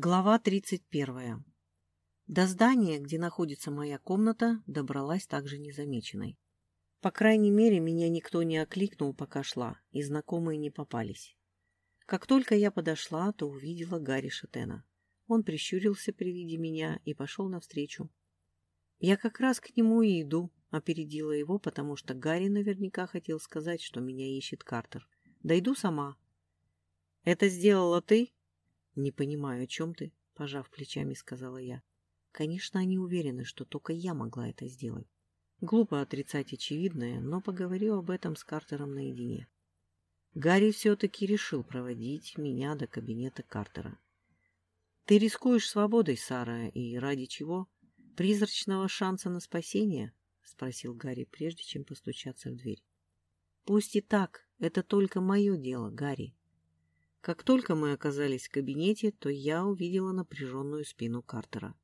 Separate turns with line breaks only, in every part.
Глава 31. До здания, где находится моя комната, добралась также незамеченной. По крайней мере, меня никто не окликнул, пока шла, и знакомые не попались. Как только я подошла, то увидела Гарри Шатена. Он прищурился при виде меня и пошел навстречу. Я как раз к нему и иду, опередила его, потому что Гарри наверняка хотел сказать, что меня ищет Картер. Дойду сама. «Это сделала ты?» «Не понимаю, о чем ты?» — пожав плечами, сказала я. Конечно, они уверены, что только я могла это сделать. Глупо отрицать очевидное, но поговорю об этом с Картером наедине. Гарри все-таки решил проводить меня до кабинета Картера. «Ты рискуешь свободой, Сара, и ради чего? Призрачного шанса на спасение?» — спросил Гарри, прежде чем постучаться в дверь. «Пусть и так, это только мое дело, Гарри. Как только мы оказались в кабинете, то я увидела напряженную спину Картера.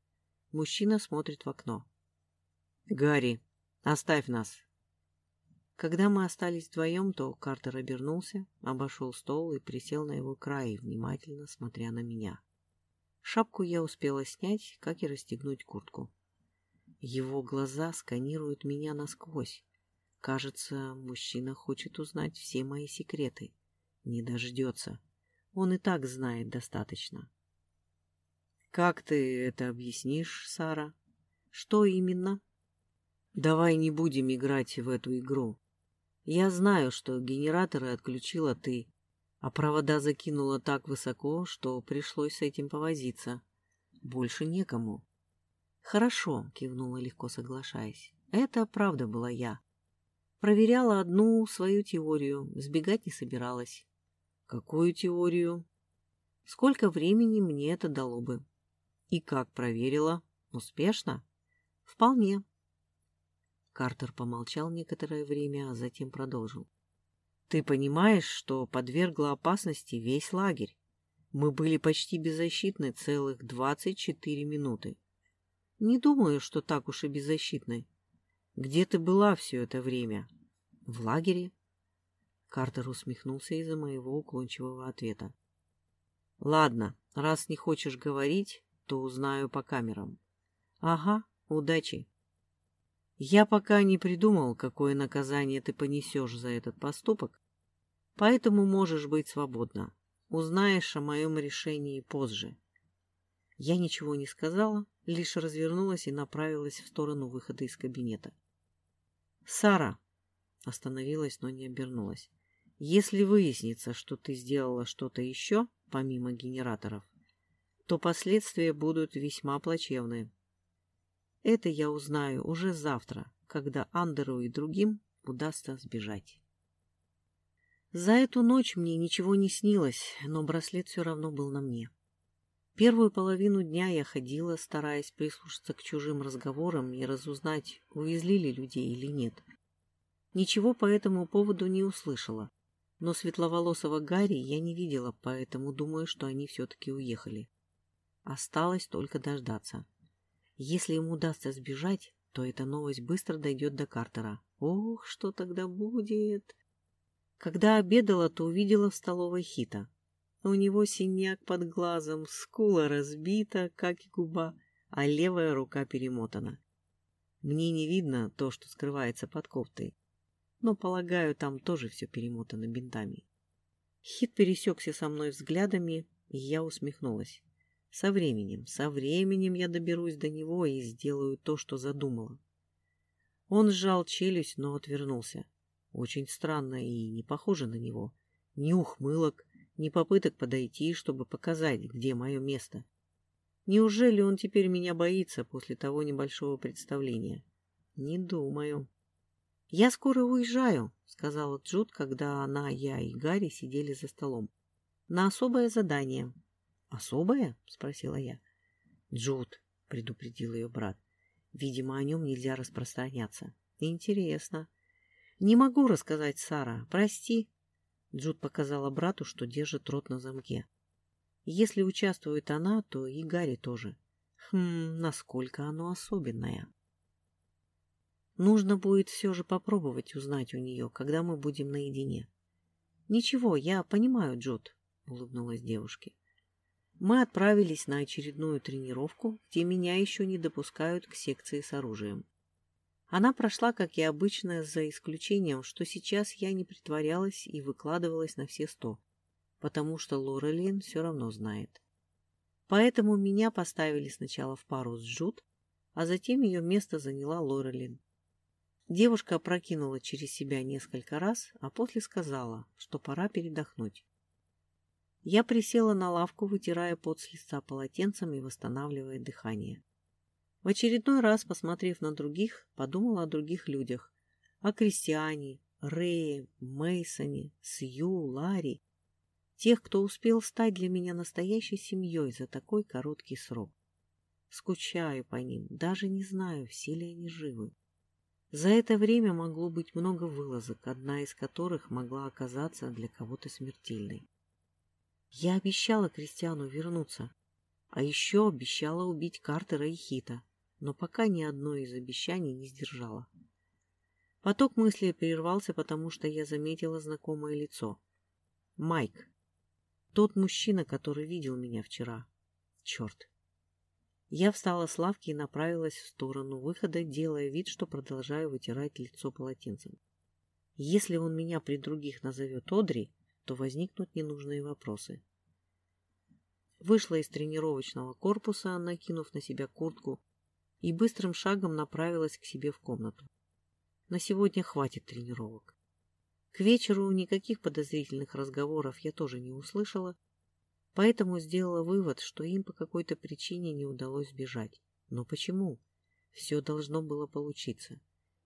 Мужчина смотрит в окно. «Гарри, оставь нас!» Когда мы остались вдвоем, то Картер обернулся, обошел стол и присел на его край, внимательно смотря на меня. Шапку я успела снять, как и расстегнуть куртку. Его глаза сканируют меня насквозь. Кажется, мужчина хочет узнать все мои секреты. Не дождется. Он и так знает достаточно. Как ты это объяснишь, Сара? Что именно? Давай не будем играть в эту игру. Я знаю, что генераторы отключила ты, а провода закинула так высоко, что пришлось с этим повозиться. Больше некому. Хорошо, кивнула легко соглашаясь. Это правда была я. Проверяла одну свою теорию, сбегать не собиралась. Какую теорию? Сколько времени мне это дало бы? И как проверила? Успешно? Вполне. Картер помолчал некоторое время, а затем продолжил. Ты понимаешь, что подвергла опасности весь лагерь? Мы были почти беззащитны целых двадцать четыре минуты. Не думаю, что так уж и беззащитны. Где ты была все это время? В лагере? Картер усмехнулся из-за моего уклончивого ответа. «Ладно, раз не хочешь говорить, то узнаю по камерам». «Ага, удачи». «Я пока не придумал, какое наказание ты понесешь за этот поступок, поэтому можешь быть свободна. Узнаешь о моем решении позже». Я ничего не сказала, лишь развернулась и направилась в сторону выхода из кабинета. «Сара!» Остановилась, но не обернулась. Если выяснится, что ты сделала что-то еще, помимо генераторов, то последствия будут весьма плачевные. Это я узнаю уже завтра, когда Андеру и другим удастся сбежать. За эту ночь мне ничего не снилось, но браслет все равно был на мне. Первую половину дня я ходила, стараясь прислушаться к чужим разговорам и разузнать, увезли ли людей или нет. Ничего по этому поводу не услышала но светловолосого Гарри я не видела, поэтому думаю, что они все-таки уехали. Осталось только дождаться. Если ему удастся сбежать, то эта новость быстро дойдет до Картера. Ох, что тогда будет? Когда обедала, то увидела в столовой Хита. У него синяк под глазом, скула разбита, как и губа, а левая рука перемотана. Мне не видно то, что скрывается под кофтой но, полагаю, там тоже все перемотано бинтами. Хит пересекся со мной взглядами, и я усмехнулась. Со временем, со временем я доберусь до него и сделаю то, что задумала. Он сжал челюсть, но отвернулся. Очень странно и не похоже на него. Ни ухмылок, ни попыток подойти, чтобы показать, где мое место. Неужели он теперь меня боится после того небольшого представления? Не думаю. «Я скоро уезжаю», — сказала Джуд, когда она, я и Гарри сидели за столом. «На особое задание». «Особое?» — спросила я. «Джуд», — предупредил ее брат. «Видимо, о нем нельзя распространяться». «Интересно». «Не могу рассказать, Сара. Прости». Джуд показала брату, что держит рот на замке. «Если участвует она, то и Гарри тоже. Хм, насколько оно особенное». Нужно будет все же попробовать узнать у нее, когда мы будем наедине. — Ничего, я понимаю, Джуд, — улыбнулась девушке. Мы отправились на очередную тренировку, где меня еще не допускают к секции с оружием. Она прошла, как и обычно, за исключением, что сейчас я не притворялась и выкладывалась на все сто, потому что Лорелин все равно знает. Поэтому меня поставили сначала в пару с Джуд, а затем ее место заняла Лорелин. Девушка опрокинула через себя несколько раз, а после сказала, что пора передохнуть. Я присела на лавку, вытирая пот с лица полотенцем и восстанавливая дыхание. В очередной раз, посмотрев на других, подумала о других людях. О Кристиане, Рее, Мейсоне, Сью, Ларри. Тех, кто успел стать для меня настоящей семьей за такой короткий срок. Скучаю по ним, даже не знаю, все ли они живы. За это время могло быть много вылазок, одна из которых могла оказаться для кого-то смертельной. Я обещала Кристиану вернуться, а еще обещала убить Картера и Хита, но пока ни одно из обещаний не сдержала. Поток мыслей прервался, потому что я заметила знакомое лицо. Майк. Тот мужчина, который видел меня вчера. Черт. Я встала с лавки и направилась в сторону выхода, делая вид, что продолжаю вытирать лицо полотенцем. Если он меня при других назовет Одри, то возникнут ненужные вопросы. Вышла из тренировочного корпуса, накинув на себя куртку, и быстрым шагом направилась к себе в комнату. На сегодня хватит тренировок. К вечеру никаких подозрительных разговоров я тоже не услышала, поэтому сделала вывод, что им по какой-то причине не удалось сбежать. Но почему? Все должно было получиться.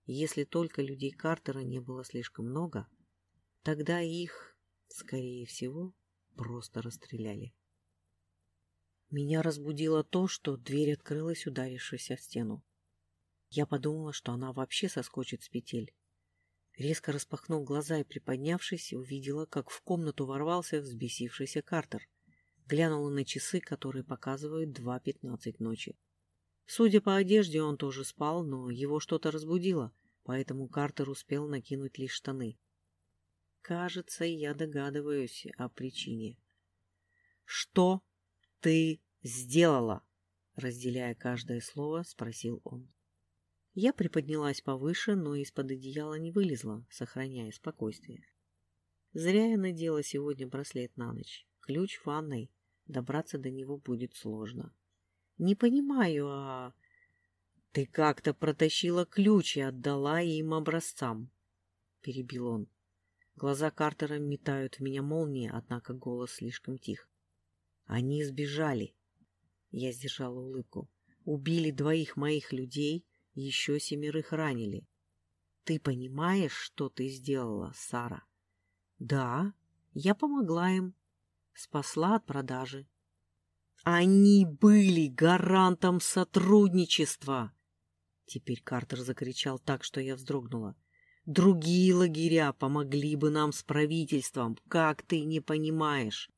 Если только людей Картера не было слишком много, тогда их Скорее всего, просто расстреляли. Меня разбудило то, что дверь открылась, ударившись о стену. Я подумала, что она вообще соскочит с петель. Резко распахнув глаза и приподнявшись, увидела, как в комнату ворвался взбесившийся Картер. Глянула на часы, которые показывают 2.15 ночи. Судя по одежде, он тоже спал, но его что-то разбудило, поэтому Картер успел накинуть лишь штаны. Кажется, я догадываюсь о причине. «Что ты сделала?» Разделяя каждое слово, спросил он. Я приподнялась повыше, но из-под одеяла не вылезла, сохраняя спокойствие. Зря я надела сегодня браслет на ночь. Ключ в ванной. Добраться до него будет сложно. Не понимаю, а... Ты как-то протащила ключ и отдала им образцам, — перебил он. Глаза Картера метают в меня молнии, однако голос слишком тих. Они сбежали. Я сдержала улыбку. Убили двоих моих людей, еще семерых ранили. Ты понимаешь, что ты сделала, Сара? Да, я помогла им. Спасла от продажи. Они были гарантом сотрудничества. Теперь Картер закричал так, что я вздрогнула. Другие лагеря помогли бы нам с правительством, как ты не понимаешь.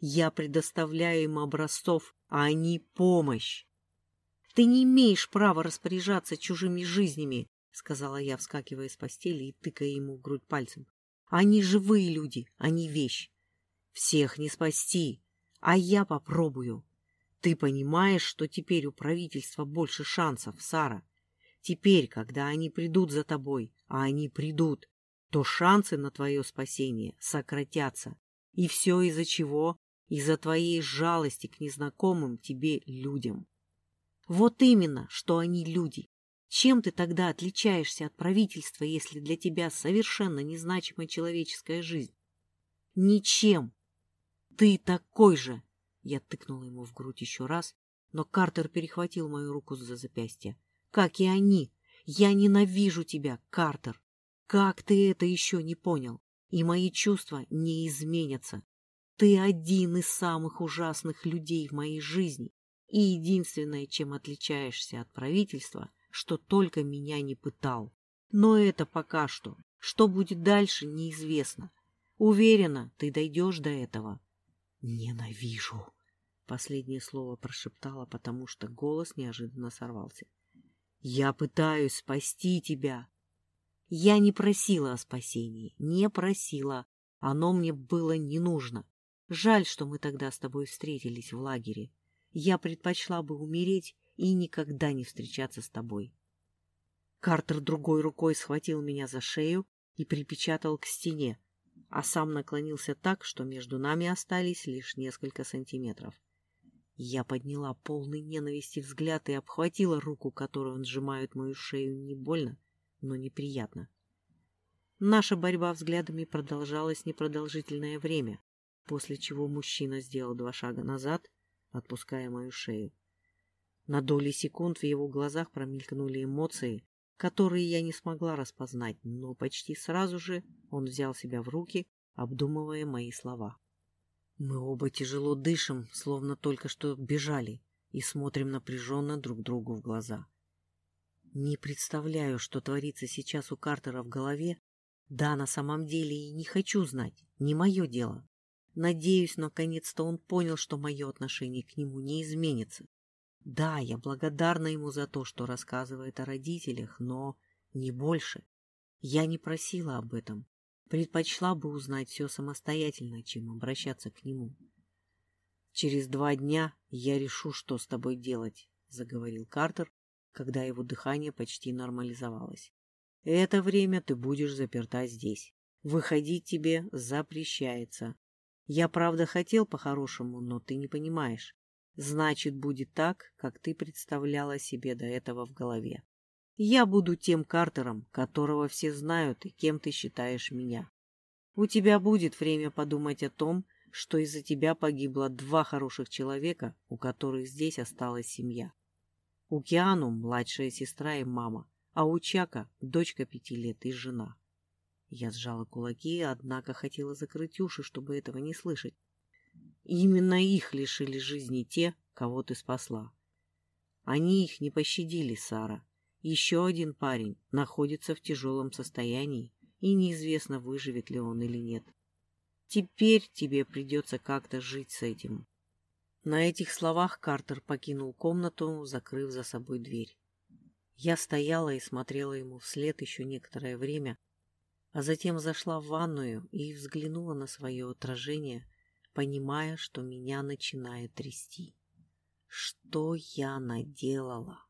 Я предоставляю им образцов, а они — помощь. — Ты не имеешь права распоряжаться чужими жизнями, — сказала я, вскакивая с постели и тыкая ему в грудь пальцем. — Они живые люди, они вещь. Всех не спасти, а я попробую. Ты понимаешь, что теперь у правительства больше шансов, Сара? Теперь, когда они придут за тобой, а они придут, то шансы на твое спасение сократятся. И все из-за чего? Из-за твоей жалости к незнакомым тебе людям. Вот именно, что они люди. Чем ты тогда отличаешься от правительства, если для тебя совершенно незначима человеческая жизнь? Ничем. Ты такой же. Я тыкнула ему в грудь еще раз, но Картер перехватил мою руку за запястье как и они. Я ненавижу тебя, Картер. Как ты это еще не понял? И мои чувства не изменятся. Ты один из самых ужасных людей в моей жизни. И единственное, чем отличаешься от правительства, что только меня не пытал. Но это пока что. Что будет дальше, неизвестно. Уверена, ты дойдешь до этого. Ненавижу. Последнее слово прошептала, потому что голос неожиданно сорвался. Я пытаюсь спасти тебя. Я не просила о спасении, не просила. Оно мне было не нужно. Жаль, что мы тогда с тобой встретились в лагере. Я предпочла бы умереть и никогда не встречаться с тобой. Картер другой рукой схватил меня за шею и припечатал к стене, а сам наклонился так, что между нами остались лишь несколько сантиметров. Я подняла полный ненависти взгляд и обхватила руку, которой он сжимает мою шею не больно, но неприятно. Наша борьба взглядами продолжалась непродолжительное время, после чего мужчина сделал два шага назад, отпуская мою шею. На доли секунд в его глазах промелькнули эмоции, которые я не смогла распознать, но почти сразу же он взял себя в руки, обдумывая мои слова. Мы оба тяжело дышим, словно только что бежали, и смотрим напряженно друг другу в глаза. Не представляю, что творится сейчас у Картера в голове. Да, на самом деле и не хочу знать, не мое дело. Надеюсь, наконец-то он понял, что мое отношение к нему не изменится. Да, я благодарна ему за то, что рассказывает о родителях, но не больше. Я не просила об этом. Предпочла бы узнать все самостоятельно, чем обращаться к нему. «Через два дня я решу, что с тобой делать», — заговорил Картер, когда его дыхание почти нормализовалось. «Это время ты будешь заперта здесь. Выходить тебе запрещается. Я, правда, хотел по-хорошему, но ты не понимаешь. Значит, будет так, как ты представляла себе до этого в голове. Я буду тем Картером, которого все знают и кем ты считаешь меня. У тебя будет время подумать о том, что из-за тебя погибло два хороших человека, у которых здесь осталась семья. У Киану младшая сестра и мама, а у Чака дочка пяти лет и жена. Я сжала кулаки, однако хотела закрыть уши, чтобы этого не слышать. Именно их лишили жизни те, кого ты спасла. Они их не пощадили, Сара. Еще один парень находится в тяжелом состоянии, и неизвестно, выживет ли он или нет. Теперь тебе придется как-то жить с этим. На этих словах Картер покинул комнату, закрыв за собой дверь. Я стояла и смотрела ему вслед еще некоторое время, а затем зашла в ванную и взглянула на свое отражение, понимая, что меня начинает трясти. Что я наделала?